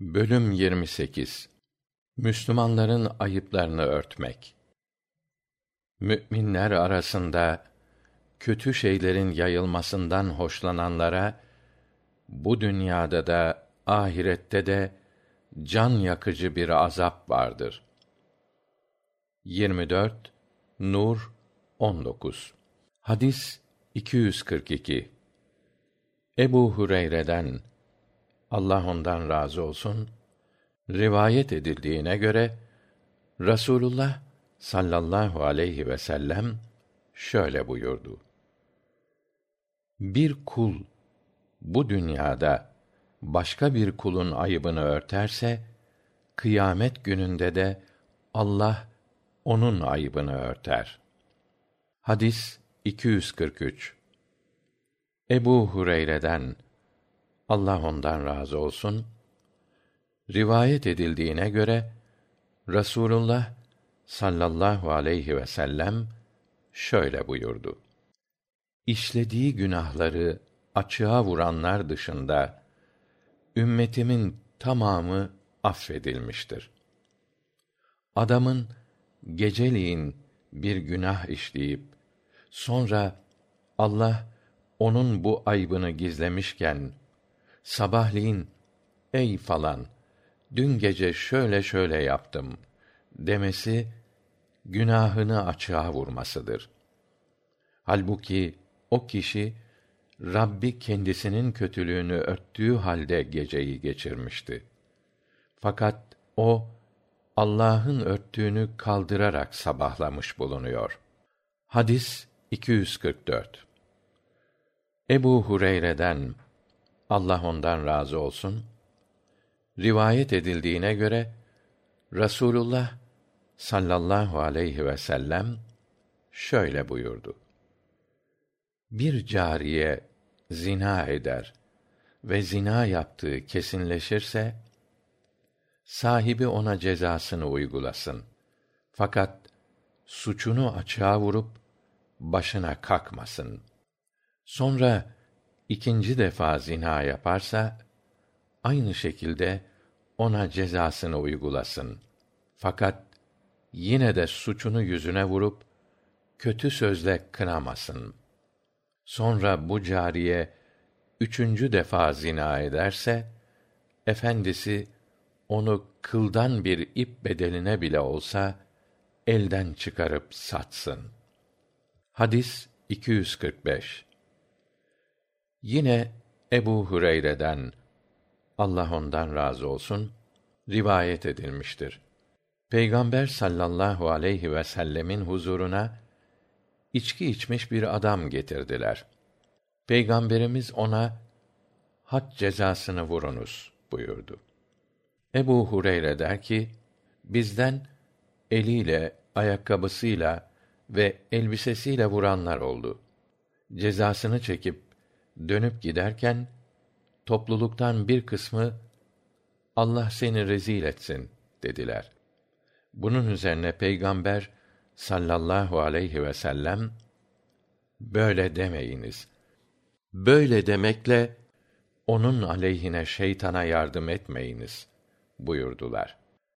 Bölüm 28 Müslümanların ayıplarını örtmek. Müminler arasında kötü şeylerin yayılmasından hoşlananlara bu dünyada da ahirette de can yakıcı bir azap vardır. 24 Nur 19 Hadis 242 Ebu Hureyre'den Allah ondan razı olsun rivayet edildiğine göre Rasulullah sallallahu aleyhi ve sellem şöyle buyurdu. Bir kul bu dünyada başka bir kulun ayıbını örterse kıyamet gününde de Allah onun ayıbını örter. Hadis 243 Ebu Hureyre'den Allah ondan razı olsun rivayet edildiğine göre Rasulullah sallallahu aleyhi ve sellem şöyle buyurdu. İşlediği günahları açığa vuranlar dışında ümmetimin tamamı affedilmiştir. Adamın geceliğin bir günah işleyip sonra Allah onun bu aybını gizlemişken sabahleyin ey falan dün gece şöyle şöyle yaptım demesi günahını açığa vurmasıdır. Halbuki o kişi Rabbi kendisinin kötülüğünü örttüğü halde geceyi geçirmişti. Fakat o Allah'ın örttüğünü kaldırarak sabahlamış bulunuyor. Hadis 244. Ebu Hureyre'den Allah ondan razı olsun rivayet edildiğine göre Rasulullah sallallahu aleyhi ve sellem şöyle buyurdu. Bir cariye zina eder ve zina yaptığı kesinleşirse sahibi ona cezasını uygulasın. Fakat suçunu açığa vurup başına kakmasın. Sonra ikinci defa zina yaparsa aynı şekilde ona cezasını uygulasın. Fakat yine de suçunu yüzüne vurup kötü sözle kınamasın. Sonra bu cariye üçüncü defa zina ederse efendisi onu kıldan bir ip bedeline bile olsa elden çıkarıp satsın. Hadis 245 Yine Ebu Hureyre'den Allah ondan razı olsun rivayet edilmiştir. Peygamber sallallahu aleyhi ve sellemin huzuruna içki içmiş bir adam getirdiler. Peygamberimiz ona had cezasını vurunuz buyurdu. Ebu Hureyre der ki, bizden eliyle, ayakkabısıyla ve elbisesiyle vuranlar oldu. Cezasını çekip dönüp giderken topluluktan bir kısmı Allah seni rezil etsin dediler. Bunun üzerine peygamber sallallahu aleyhi ve sellem böyle demeyiniz. Böyle demekle onun aleyhine şeytana yardım etmeyiniz buyurdular.